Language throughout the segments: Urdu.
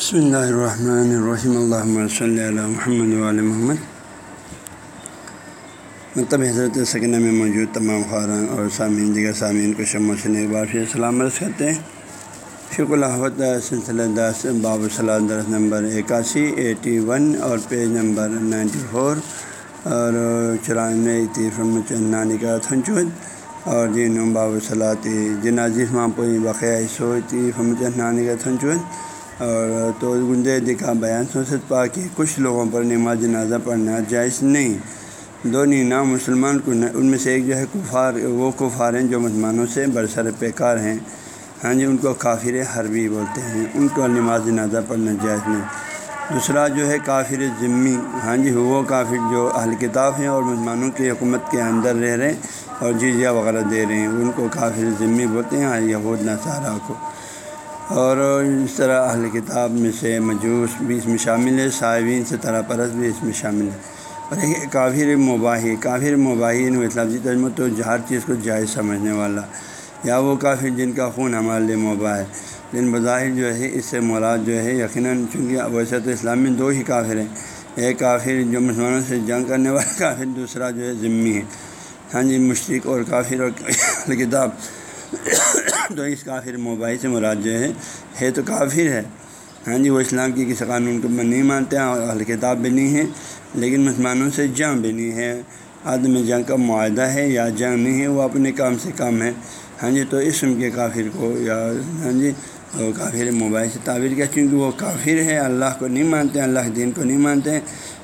بسم اللہ الرحمن الرحیم اللہ صلی اللہ محمد علیہ محمد مطلب حضرت سکنہ میں موجود تمام خاران اور سامعین، دیگر سامعین کو شم سے ایک بار پھر سلام عرض کرتے ہیں۔ شکر الحمد سلسلہ دس، باب صلاح درس نمبر اکاسی، ایٹی ون اور پیج نمبر نائنٹی فور۔ اور چورانوے تیفرم نانی کا تھنچود اور جن باب صلاحی جنازی ماں پوری بقیہ سو تیفرم نانی کا تھنچود اور تو گنجے دکھا بیان سوچت پا کہ کچھ لوگوں پر نماز جنازہ پڑھنا جائز نہیں۔ دو نینا مسلمان کو ان میں سے ایک جو ہے کفار وہ کفار ہیں جو مسلمانوں سے برسر پیکار ہیں۔ ہاں جی ان کو کافر حربی بولتے ہیں۔ ان کو نماز جنازہ پڑھنا جائز نہیں۔ دوسرا جو ہے کافر ذمی ہاں جی وہ کافر جو اہل کتاب ہیں اور مسلمانوں کی حکومت کے اندر رہ رہے ہیں اور جزیہ وغیرہ دے رہے ہیں۔ ان کو کافر ذمی بولتے ہیں، یہود، نصارہ کو۔ اور اس طرح اہل کتاب میں سے مجوس بھی اس میں شامل ہے صاحبین سے طرح پرست بھی اس میں شامل ہے۔ اور ایک کافر مباحی کافر مباحی لفظی جی تجمہ تو ہر چیز کو جائز سمجھنے والا۔ یا وہ کافر جن کا خون ہمارے لیے مباح ہے۔ لیکن بظاہر جو ہے، اس سے مراد جو ہے، یقیناً چونکہ ویسے تو اسلام میں دو ہی کافر ہیں۔ ایک کافر جو مسلمانوں سے جنگ کرنے والا کافر، دوسرا جو ہے ذمی ہے۔ ہاں جی مشرق اور کافر اور کتاب۔ تو اس کافر موبائل سے مراد جو ہے ہے تو کافر ہے۔ ہاں جی وہ اسلام کی کسی قانون کو نہیں مانتے ہیں اور اہل کتاب بھی نہیں ہے لیکن مسلمانوں سے جنگ بھی نہیں ہے۔ عدم جنگ کا معاہدہ ہے یا جنگ نہیں ہے، وہ اپنے کام سے کام ہے۔ ہاں جی تو اسم کے کافر کو یا ہاں جی وہ کافر موبائل سے تعبیر کیا، چونکہ وہ کافر ہے، اللہ کو نہیں مانتے ہیں اللہ کے دین کو نہیں مانتے۔ ہیں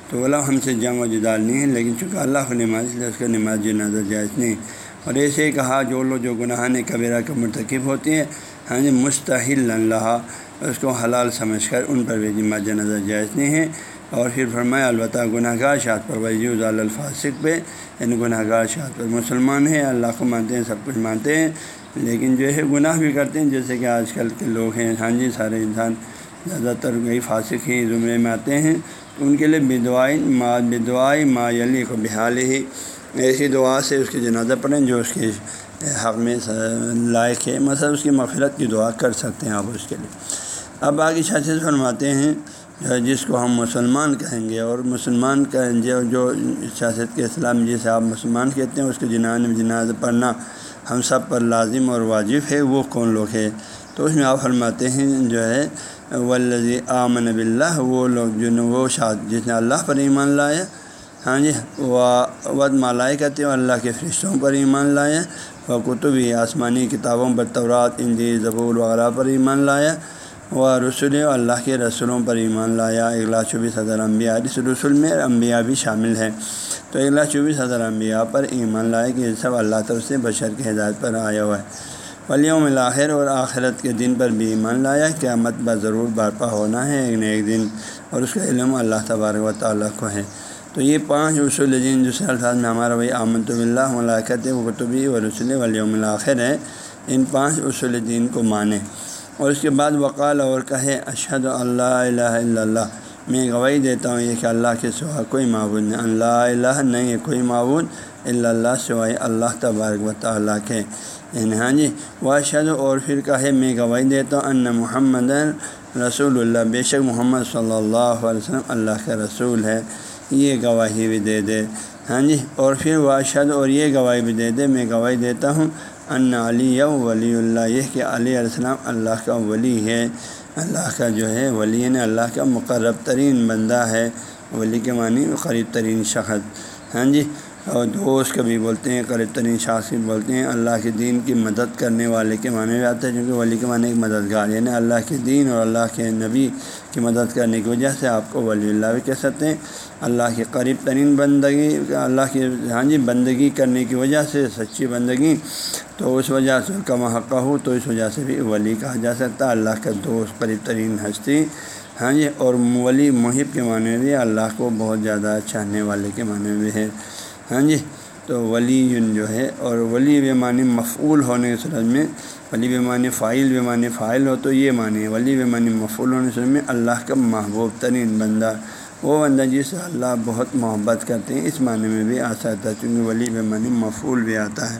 تو بولا ہم سے جنگ و جدال نہیں ہے لیکن چونکہ اللہ کو نماز اس لیے اس کا نماز جنازہ جائز نہیں۔ اور ایسے ہی کہا، جو لوگ جو گناہ نے کبیرہ کا مرتکب ہوتی ہیں ہاں جی مستحل اللہ، اس کو حلال سمجھ کر ان پر بھی جماعت نظر جائز نہیں ہے اور پھر فرمایا، البتہ گناہ گار شاد پر وضی الفاصق پہ یعنی گناہ گار شاد پر مسلمان ہیں، اللہ کو مانتے ہیں، سب کچھ مانتے ہیں، لیکن جو ہے گناہ بھی کرتے ہیں۔ جیسے کہ آج کل کے لوگ ہیں ہاں جی سارے انسان زیادہ تر گئی فاسق ہی زمرے میں آتے ہیں۔ ان کے لیے بدعائیں ما بدعائیں ما یلی کو بحال ہی ایسی دعا سے اس کی جنازہ پڑھیں جو اس کے حق میں لائق ہے مثلا اس کی مغفرت کی دعا کر سکتے ہیں آپ اس کے لیے۔ اب آگے شاست فرماتے ہیں، جس کو ہم مسلمان کہیں گے اور مسلمان کہیں گے، جو سیاست کے اسلام جسے آپ مسلمان کہتے ہیں، اس کے جنان جنازہ پڑھنا ہم سب پر لازم اور واجب ہے، وہ کون لوگ ہے تو اس میں آپ فرماتے ہیں، جو ہے ولزی آمن بلّہ وہ لوگ جو وہ شاد، جس نے اللہ پر ایمان لایا ہاں جی ود مالائی کہتے ہیں اللہ کے فرشتوں پر ایمان لائے، و کتبی آسمانی کتابوں پر تورات اندی زبور وغیرہ پر ایمان لایا و رسول اللہ کے رسولوں پر ایمان لایا اگلا چوبیس ہزار انبیاء اس رسول میں انبیاء بھی شامل ہے تو اگلا چوبیس ہزار انبیاء پر ایمان لائے کہ یہ سب اللہ طرف سے بشر کے ہدایت پر آیا ہوا ہے۔ ولیوم الآخر اور آخرت کے دن پر بھی ایمان لایا قیامت بہ ضرور برپا ہونا ہے، ایک نہ ایک دن، اور اس کا علم اللہ تبارک و تعالیٰ کو ہے۔ تو یہ پانچ اصول جن دوسرے الفاظ میں ہمارا وہی آمد اللہ ملاقات و قطبی و رسول ولیوم الآخر ہے ان پانچ اصول دین کو مانیں۔ اور اس کے بعد وقال اور کہے اشد اللہ الہ الا اللہ۔ میں گواہی دیتا ہوں یہ کہ اللہ کے سوا کوئی معبود نہیں اللہ الہ نہیں ہے کوئی معبود الا اللہ سوائے اللہ تبارک و تعالیٰ کے۔ یعنی ہاں جی وہ اور پھر کہے، میں گواہی دیتا ہوں ان محمد رسول اللہ۔ بے شک محمد صلی اللہ علیہ وسلم اللہ کا رسول ہے۔ یہ گواہی بھی دے دے۔ ہاں جی اور پھر واشد اور یہ گواہی بھی دے دے، میں گواہی دیتا ہوں۔ ان علی ولی اللہ، یہ کہ علیہ علیہ السلام اللہ کا ولی ہے۔ اللہ کا جو ہے، ولی نے اللہ کا مقرب ترین بندہ ہے۔ ولی کے معنی قریب ترین شخص۔ ہاں جی اور دوست کبھی بولتے ہیں قریب ترین شاخ بولتے ہیں۔ اللہ کے دین کی مدد کرنے والے کے معنی بھی آتا ہے کیونکہ ولی کے معنی ایک مددگار یعنی اللہ کے دین اور اللہ کے نبی کی مدد کرنے کی وجہ سے آپ کو ولی اللہ بھی کہہ سکتے ہیں۔ اللہ کی قریب ترین بندگی، اللہ کی ہاں جی بندگی کرنے کی وجہ سے سچی بندگی، تو اس وجہ سے کم حقہ ہو، تو اس وجہ سے بھی ولی کہا جا سکتا ہے۔ اللہ کا دوست قریب ترین ہستی ہاں جی اور ولی محب کے معنی بھی اللہ کو بہت زیادہ چاہنے والے کے معنی بھی ہے۔ ہاں جی؟ تو ولی جو ہے، اور ولی بے معنی مفعول ہونے کے صورت میں، ولی بے معنی فائل بے معنی فائل ہو تو یہ معنی ہے، ولی بے معنی مفعول ہونے سرج میں اللہ کا محبوب ترین بندہ۔ وہ بندہ جس سے اللہ بہت محبت کرتے ہیں، اس معنی میں بھی آ سکتا ہے، چونکہ ولی بے معنی مفعول بھی آتا ہے۔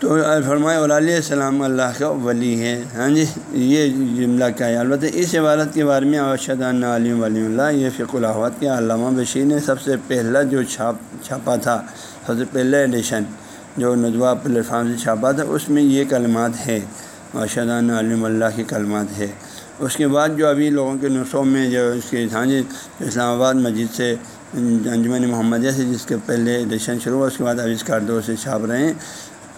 تو فرمائے علیہ السلام اللہ کا ولی ہے ہاں جی یہ جملہ کیا ہے؟ البتہ اس عبارت کے بارے میں ارشد علیم ولی اللہ، یہ فق الحوت کے علامہ بشیر نے سب سے پہلا جو چھاپ، چھاپا تھا، سب سے پہلا ایڈیشن جو ندوہ پلیٹ فارم سے چھاپا تھا، اس میں یہ کلمات ہے ارشد علیم اللہ کی کلمات ہے اس کے بعد جو ابھی لوگوں کے نسخوں میں جو اس کے ہاں جی اسلام آباد مسجد سے انجمن محمدیہ سے جس کے پہلے ایڈیشن شروع ہوا، اس کے بعد ابھی اس کاردو سے چھاپ رہے ہیں۔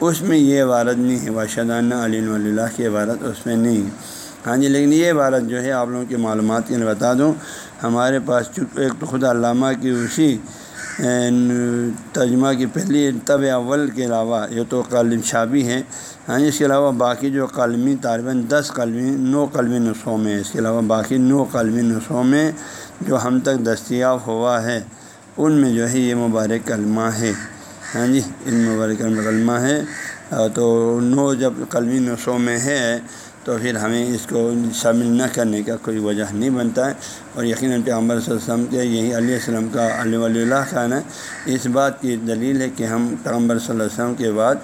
اس میں یہ عبارت نہیں ہے باشدانہ علی اللہ کی عبارت اس میں نہیں۔ ہاں جی لیکن یہ عبارت جو ہے، آپ لوگوں کی معلومات کے لیے بتا دوں۔ ہمارے پاس ایک تو خود علامہ کی اسی ترجمہ کی پہلی طب اول کے علاوہ یہ تو قلم شابی ہے ہاں جی اس کے علاوہ باقی جو قلمی طالباً، دس قلمی نو قلمی نسخوں میں، اس کے علاوہ باقی نو قلمی نسخوں میں جو ہم تک دستیاب ہوا ہے، ان میں جو ہے یہ مبارک کلمہ ہے۔ ہاں جی ان مبارک کلمہ ہے۔ تو نو جب قلمی نسخوں میں ہے، تو پھر ہمیں اس کو شامل نہ کرنے کا کوئی وجہ نہیں بنتا۔ ہے اور یقیناً پیغمبر صلی اللہ علیہ وسلم کے یہی علیہ السلام کا علیہ ولی اللہ خان ہے۔ اس بات کی دلیل ہے کہ ہم پیغمبر صلی اللہ علیہ وسلم کے بعد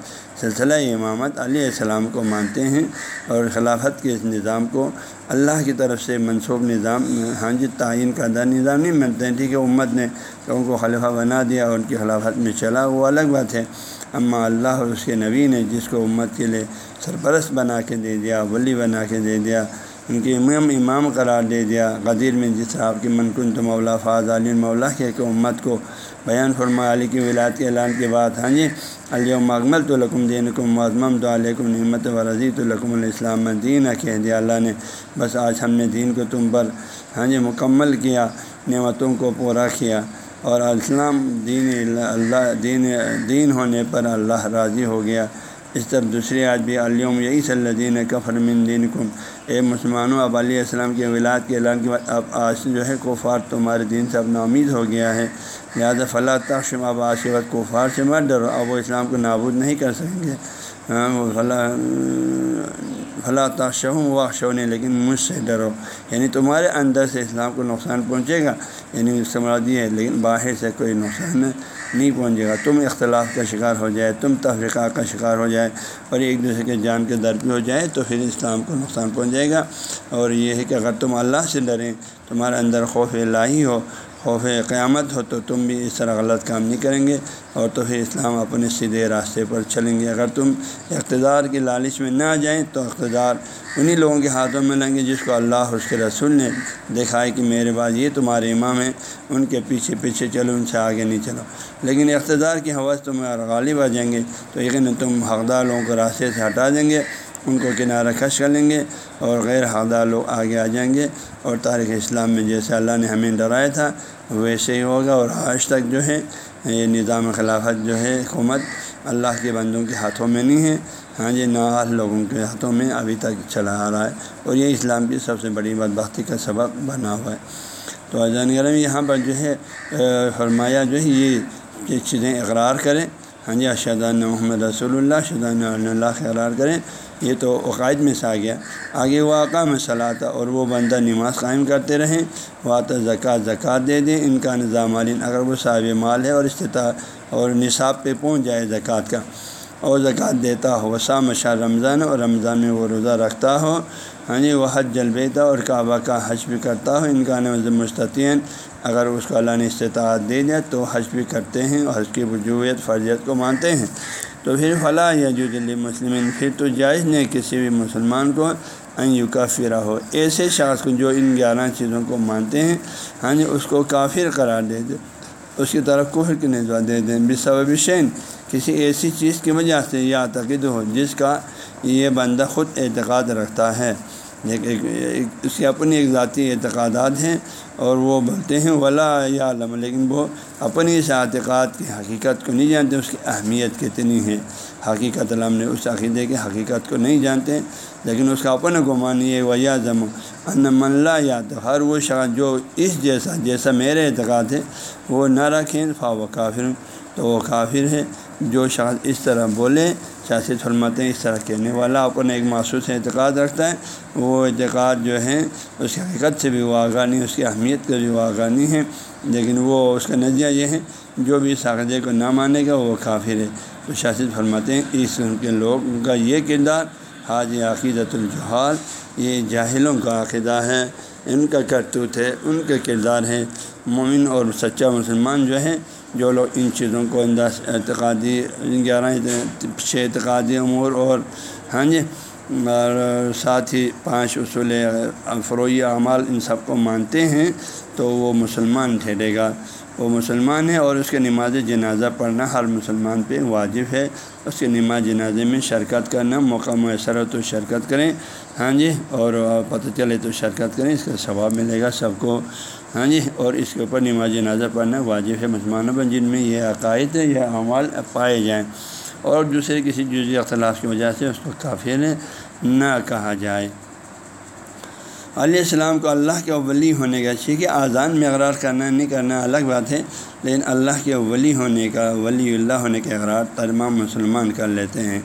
سلسلہ امامت علیہ السلام کو مانتے ہیں اور خلافت کے اس نظام کو اللہ کی طرف سے منصوب نظام ہاں جی تعین کردہ نظام نہیں مانتے ہیں ٹھیک ہے امت نے ان کو خلیفہ بنا دیا اور ان کی خلافت میں چلا، وہ الگ بات ہے۔ اما اللہ اور اس کے نبی نے جس کو امت کے لیے سرپرست بنا کے دے دیا، ولی بنا کے دے دیا ان کے امام امام قرار دے دیا۔ غدیر میں جس طرح آپ کی منکن تو مولا فاض علی مولا کے امت کو بیان فرما علی کی ولاد کے اعلان کے بعد ہاں جی علی مغمل تو لکم دین کو معظم تو علیکم نعمت و رضی تو لکم الاسلام دین، کہہ دیا اللہ نے۔ بس آج ہم نے دین کو تم پر ہاں جی مکمل کیا، نعمتوں کو پورا کیا۔ اور اسلام دین اللہ، دین دین ہونے پر اللہ راضی ہو گیا۔ اس طرح دوسری آج بھی علیم یہی صلی اللہ دین کا فرمن دین کم اے مسلمانوں، اب علیہ السلام کے ولاد کے اعلان کے بعد اب آج جو ہے کوفار تمہارے دین سے اپنا امید ہو گیا ہے۔ لہٰذا فلاں تخشم اب آج وقت کوفار سے مت ڈرو، اب وہ اسلام کو نابود نہیں کر سکیں گے۔ ہاں، وہ فلاں فلاں تاشم و شونی لیکن مجھ سے ڈرو۔ یعنی تمہارے اندر سے اسلام کو نقصان پہنچے گا۔ یعنی سمرادی ہے، لیکن باہر سے کوئی نقصان نہیں پہنچے گا۔ تم اختلاف کا شکار ہو جائے، تم تفریقہ کا شکار ہو جائے اور ایک دوسرے کے جان کے در ہو جائے تو پھر اسلام کو نقصان پہنچ جائے گا۔ اور یہ ہے کہ اگر تم اللہ سے ڈریں، تمہارے اندر خوف الہی ہو خوف قیامت ہو تو تم بھی اس طرح غلط کام نہیں کریں گے اور تو پھر اسلام اپنے سیدھے راستے پر چلیں گے۔ اگر تم اقتدار کی لالچ میں نہ جائیں تو اقتدار انہیں لوگوں کے ہاتھوں میں لیں گے جس کو اللہ اس کے رسول نے دکھائے کہ میرے بعد یہ تمہارے امام ہیں، ان کے پیچھے پیچھے چلو، ان سے آگے نہیں چلو۔ لیکن اقتدار کی حوث تم اگر غالب آ جائیں گے تو یقیناً تم حقدار لوگوں کو راستے سے ہٹا دیں گے، ان کو کنارہ کش کر لیں گے اور غیر حقدار لوگ آگے آ جائیں گے۔ اور تاریخ اسلام میں جیسے اللہ نے ہمیں ڈرایا تھا، ویسے ہی ہوگا اور آج تک جو ہے، یہ نظام خلافت جو ہے، حکومت اللہ کے بندوں کے ہاتھوں میں نہیں ہے۔ ہاں جی نااہل لوگوں کے ہاتھوں میں ابھی تک چلا آ رہا ہے اور یہ اسلام کی سب سے بڑی بدبختی کا سبب بنا ہوا ہے۔ تو اجان گرم یہاں پر جو ہے فرمایا جو ہے، یہ چیزیں اقرار کریں۔ ہاں جی اشدان محمد رسول اللہ شدان اللہ اقرار کریں۔ یہ تو عقائد میں سے آ گیا۔ آگے وہ آقا میں صلاح اور وہ بندہ نماز قائم کرتے رہیں، وہ زکوٰۃ زکوٰۃ دے دیں، ان کا نظام علین اگر وہ صاحب مال ہے اور استطاع اور نصاب پہ پہنچ جائے زکوٰۃ کا۔ اور زکوٰۃ دیتا ہو وہ شام شاہ رمضان اور رمضان میں وہ روزہ رکھتا ہو۔ ہاں جی وہ حج جلبیتا اور کعبہ کا حج بھی کرتا ہو، ان کا نظم مستطین۔ اگر اس کو اللہ نے استطاعت دے دیا تو حج بھی کرتے ہیں اور حج کی وجوہیت، فرضیت کو مانتے ہیں۔ تو پھر فلاں یا جو دلی مسلم پھر تو جائز نہیں کسی بھی مسلمان کو یو کافرہ ہو ایسے شخص کو جو ان گیارہ چیزوں کو مانتے ہیں ہاں جی اس کو کافر قرار دے دے، اس کی طرف کوہر کی نظر دے دیں۔ بے صوب شین، کسی ایسی چیز کی وجہ سے یہ عتقد ہو، جس کا یہ بندہ خود اعتقاد رکھتا ہے۔ اس کی اپنی ایک ذاتی اعتقادات ہیں۔ اور وہ بولتے ہیں، ولا یا علم لیکن وہ اپنی اس اعتقاد کی حقیقت کو نہیں جانتے، اس کی اہمیت کتنی ہے۔ حقیقت علم نے اس عقیدے کی حقیقت کو نہیں جانتے، لیکن اس کا اپنا گمان یہ ویا ضم ان ملا یا تو ہر وہ شخص جو اس جیسا جیسا میرے اعتقاد ہے، وہ نہ رکھیں فا و کافر۔ تو وہ کافر ہے جو شخص اس طرح بولے سیاست فرماتے ہیں، اس طرح کہنے والا اپنا ایک محسوس اعتقاد رکھتا ہے۔ وہ اعتقاد جو ہے، اس کی حقیقت سے بھی وہ آگاہ نہیں اس کی اہمیت کا بھی وہ آگاہ نہیں ہے۔ لیکن وہ اس کا نتیجہ یہ ہے، جو بھی اس عقیدے کو نہ مانے گا، وہ کافر ہے۔ تو شاست فرماتے ہیں، اس کے لوگوں کا یہ کردار، حاج عقیدت الجحال یہ جاہلوں کا عقیدہ ہے۔ ان کا کرتوت ہے، ان کا کردار ہے مومن اور سچا مسلمان جو ہے جو لوگ ان چیزوں کو انداز اعتقادی گیارہ چھ اعتقادی امور اور ہاں جی اور ساتھ ہی پانچ اصول فروئی اعمال ان سب کو مانتے ہیں تو وہ مسلمان ٹھہرے گا۔ وہ مسلمان ہے اور اس کے نماز جنازہ پڑھنا ہر مسلمان پہ واجب ہے۔ اس کے نماز جنازے میں شرکت کرنا موقع میسر ہو تو شرکت کریں۔ ہاں جی اور پتہ چلے تو شرکت کریں، اس کا ثواب ملے گا سب کو۔ ہاں جی اور اس کے اوپر نماز جنازہ پڑھنا واجب ہے۔ مسلمانوں پر جن میں یہ عقائد یا اعمال پائے جائیں۔ اور دوسرے کسی جزی اختلاف کی وجہ سے اس کو کافی نہ کہا جائے۔ علیہ السلام کو اللہ کے ولی ہونے کا ٹھیک ہے آزان میں اقرار کرنا نہیں کرنا الگ بات ہے۔ لیکن اللہ کے ولی ہونے کا، ولی اللہ ہونے کا اقرار تمام مسلمان کر لیتے ہیں۔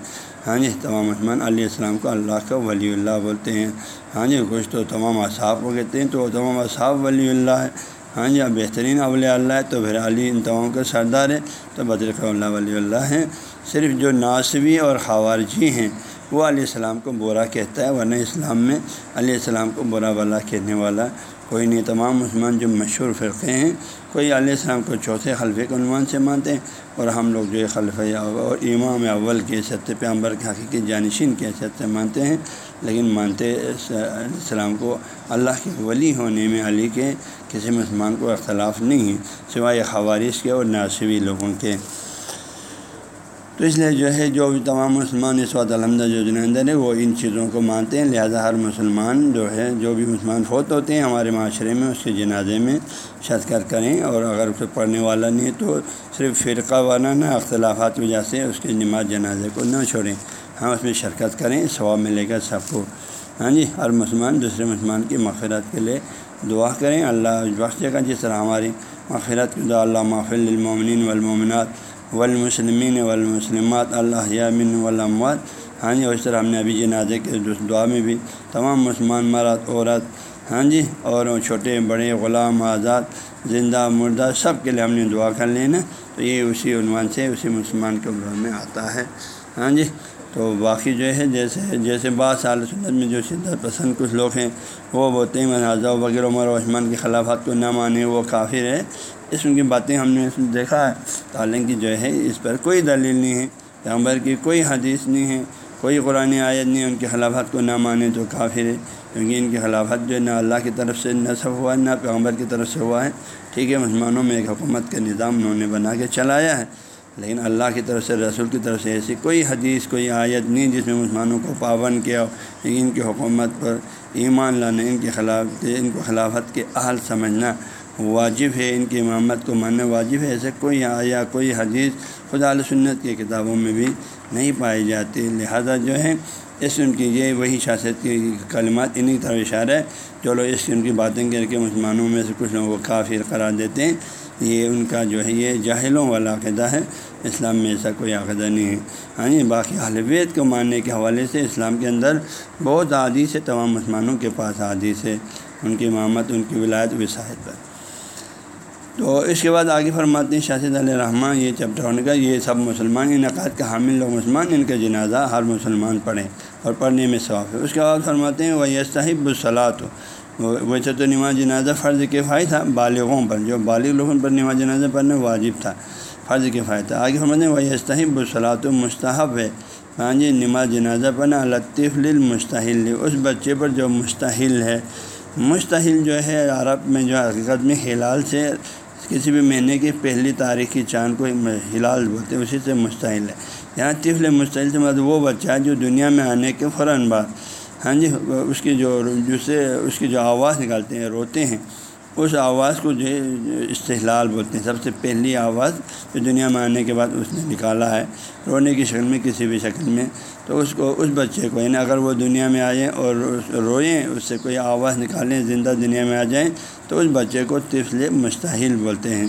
ہاں جی تمام مسلمان علیہ السلام کو اللہ کا ولی اللہ بولتے ہیں۔ ہاں جی کچھ تو تمام اصحاب کو کہتے ہیں، تو تمام اصحاب ولی اللہ ہے ہاں جی اب بہترین اولیاء اللہ ہے تو پھر علی ان تمام کا سردار ہے تو بدرک اللہ ولی اللہ ہیں۔ صرف جو ناصوی اور خوارجی ہیں وہ علیہ السلام کو برا کہتا ہے، ورنہ اسلام میں علیہ السلام کو برا بلا کہنے والا کوئی نہیں۔ تمام مسلمان جو مشہور فرقے ہیں، کوئی علیہ السلام کو چوتھے خلفے کے عنوان سے مانتے ہیں اور ہم لوگ جو ہے خلفۂ اور امام اول کے ست پیامبر کے حقیقی جانشین کے حیثیت سے مانتے ہیں، لیکن مانتے علیہ السلام کو اللہ کے ولی ہونے میں علی کے کسی مسلمان کو اختلاف نہیں ہے، سوائے خوارش کے اور ناصوی لوگوں کے۔ تو اس لیے جو ہے جو بھی تمام مسلمان اس وقت الحمد جو جنندر ہے وہ ان چیزوں کو مانتے ہیں، لہذا ہر مسلمان جو ہے، جو بھی مسلمان فوت ہوتے ہیں ہمارے معاشرے میں، اس کے جنازے میں شرکت کریں اور اگر اسے پڑھنے والا نہیں تو صرف فرقہ وارانہ اختلافات کی وجہ سے اس کے نماز جنازے کو نہ چھوڑیں۔ ہاں اس میں شرکت کریں، ثواب ملے گا سب کو۔ ہاں جی ہر مسلمان دوسرے مسلمان کی مغفرت کے لیے دعا کریں۔ اللہ بخش جگہ جس طرح ہماری مغفرت کی دعا، اللہ محفل المومنین والمومنات والمسلمین والمسلمات، اللہ یامن والاموات ہاں جی اس طرح ہم نے ابھی جنازے کے دعا میں بھی تمام مسلمان، مرد، عورت ہاں جی اور چھوٹے، بڑے، غلام، آزاد، زندہ، مردہ، سب کے لیے ہم نے دعا کر لینا تو یہ اسی عنوان سے اسی مسلمان کے عمر میں آتا ہے ہاں جی تو باقی جو ہے، جیسے جیسے بعض سال سنت میں جو شدت پسند کچھ لوگ ہیں، وہ بولتے ہیں مناظہ وغیرہ عمر و عثمان کی خلافات کو نہ مانے، وہ کافر ہے۔ اس کی باتیں ہم نے دیکھا ہے۔ تعلیم کی جو ہے، اس پر کوئی دلیل نہیں ہے۔ پیغمبر کی کوئی حدیث نہیں ہے، کوئی قرآن آیت نہیں ان کی خلافت کو نہ مانے تو کافر ہے۔ کیونکہ ان کی خلافت جو ہے، نہ اللہ کی طرف سے نصب ہوا ہے نہ پیغمبر کی طرف سے ہوا ہے۔ ٹھیک ہے، مسلمانوں میں ایک حکومت کا نظام انہوں نے بنا کے چلایا ہے۔ لیکن اللہ کی طرف سے، رسول کی طرف سے ایسی کوئی حدیث، کوئی آیت نہیں جس میں مسلمانوں کو پابند کیا ہو، لیکن ان کی حکومت پر ایمان لانا ان کے خلاف، ان کو خلافت کے اہل سمجھنا واجب ہے، ان کی امامت کو ماننا واجب ہے ایسے کوئی آیا کوئی حدیث خدا سنت کی کتابوں میں بھی نہیں پائی جاتی۔ لہذا جو ہے، اس ان کی یہ وہی شاست کی کلمات انہیں طرف اشارہ ہے۔ جو لوگ اس ان کی باتیں کر کے مسلمانوں میں سے کچھ لوگوں کو کافر قرار دیتے ہیں یہ ان کا جو ہے یہ جاہلوں والا عقیدہ ہے، اسلام میں ایسا کوئی عقیدہ نہیں ہے۔ ہاں جی، باقی اہلویت کو ماننے کے حوالے سے اسلام کے اندر بہت عادیث ہے، تمام مسلمانوں کے پاس عادیث ہے۔ ان کی امامت ان کی ولایت وساحت پر۔ تو اس کے بعد آگے فرماتے ہیں، شاہد علیہ رحمٰ یہ چیپٹر ہونے کا، یہ سب مسلمان انعقاد کا حامل لوگ مسلمان، ان کا جنازہ ہر مسلمان پڑھیں اور پڑھنے میں ثواف ہے۔ اس کے بعد فرماتے ہیں وہ یہ صاحب الصلاۃ ویسے تو نماز جنازہ فرض کفائی تھا، بالغوں پر، جو بالغ لوگوں پر نماز جنازہ پڑھنا واجب تھا، فرض کفائی تھا۔ آگے فرماتے ہیں وہ یہ صحیح الصلاۃ مستحب ہے ہاں جی نماز جنازہ پڑھنا لطیف المستحل۔ اس بچے پر جو مستحل ہے، مستحل جو ہے، عرب میں جو حقیقت میں ہلال سے کسی بھی مہینے کی پہلی تاریخ کی چاند کو ہلال بولتے ہیں، اسی سے مستحل ہے۔ یہاں طفل مستحل سے مطلب وہ بچہ ہے جو دنیا میں آنے کے فوراً بعد ہاں جی اس کی جو جس سے اس کی جو آواز نکالتے ہیں، روتے ہیں، اس آواز کو جو ہے، استحلال بولتے ہیں۔ سب سے پہلی آواز جو دنیا میں آنے کے بعد اس نے نکالا ہے، رونے کی شکل میں، کسی بھی شکل میں۔ تو اس کو، اس بچے کو یعنی اگر وہ دنیا میں آ جائیں اور روئیں اس سے کوئی آواز نکالیں، زندہ دنیا میں آ جائیں، تو اس بچے کو طفل مستحل بولتے ہیں۔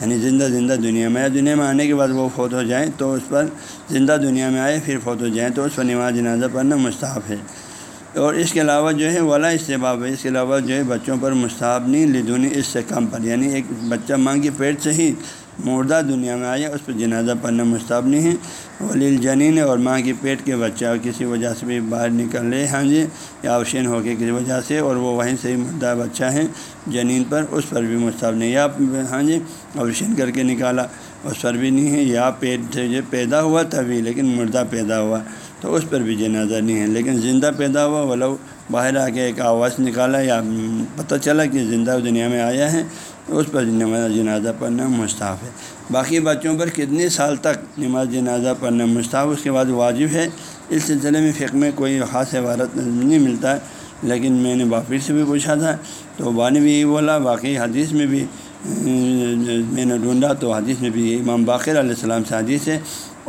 یعنی زندہ زندہ دنیا میں دنیا میں آنے کے بعد وہ فوت ہو جائیں، تو اس پر زندہ دنیا میں آئے، پھر فوت ہو جائیں، تو اس پر نماز جنازہ پڑھنا مستحب ہے۔ اور اس کے علاوہ جو ہے ولا استباب ہے اس کے علاوہ جو ہے بچوں پر مستحب نہیں لدونی اس سے کم پر۔ یعنی ایک بچہ ماں کے پیٹ سے ہی مردہ دنیا میں آیا، اس پر جنازہ پڑھنا مستحب نہیں ہے۔ ولیل جنین اور ماں کی پیٹ کے بچہ کسی وجہ سے بھی باہر نکل لے ہاں جی یا اوشین ہو کے کسی وجہ سے، اور وہ وہیں سے ہی مردہ بچہ ہے جنین پر، اس پر بھی مستحب نہیں۔ یا ہاں جی اوشین کر کے نکالا، اس پر بھی نہیں ہے۔ یا پیٹ سے جو پیدا ہوا تبھی، لیکن مردہ پیدا ہوا۔ تو اس پر بھی جنازہ نہیں ہے۔ لیکن زندہ پیدا ہوا، ولو باہر آ کے ایک آواز نکالا یا پتہ چلا کہ زندہ دنیا میں آیا ہے اس پر نماز جنازہ پڑھنا مستحف ہے۔ باقی بچوں پر کتنے سال تک نماز جنازہ پڑھنا مستحف اس کے بعد واجب ہے۔ اس سلسلے میں فقہ میں کوئی خاص عبارت نہیں ملتا ہے لیکن میں نے باقی سے بھی پوچھا تھا، تو بانی بھی یہی بولا، باقی حدیث میں بھی میں نے ڈھونڈا تو حدیث میں بھی امام باقر علیہ السلام سے حدیث ہے۔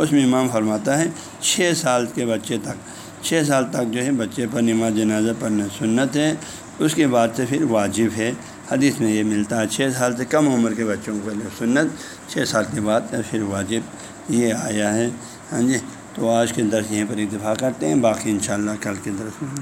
اس میں امام فرماتا ہے چھ سال کے بچے تک۔ چھ سال تک جو ہے بچے پر نماز جنازہ پڑھنا سنت ہے۔ اس کے بعد سے پھر واجب ہے۔ حدیث میں یہ ملتا ہے چھ سال سے کم عمر کے بچوں کو لیے سنت۔ چھ سال کے بعد پھر واجب یہ آیا ہے۔ ہاں جی تو آج کے درس یہیں پر اتفاق کرتے ہیں۔ باقی انشاءاللہ کل کے درس میں۔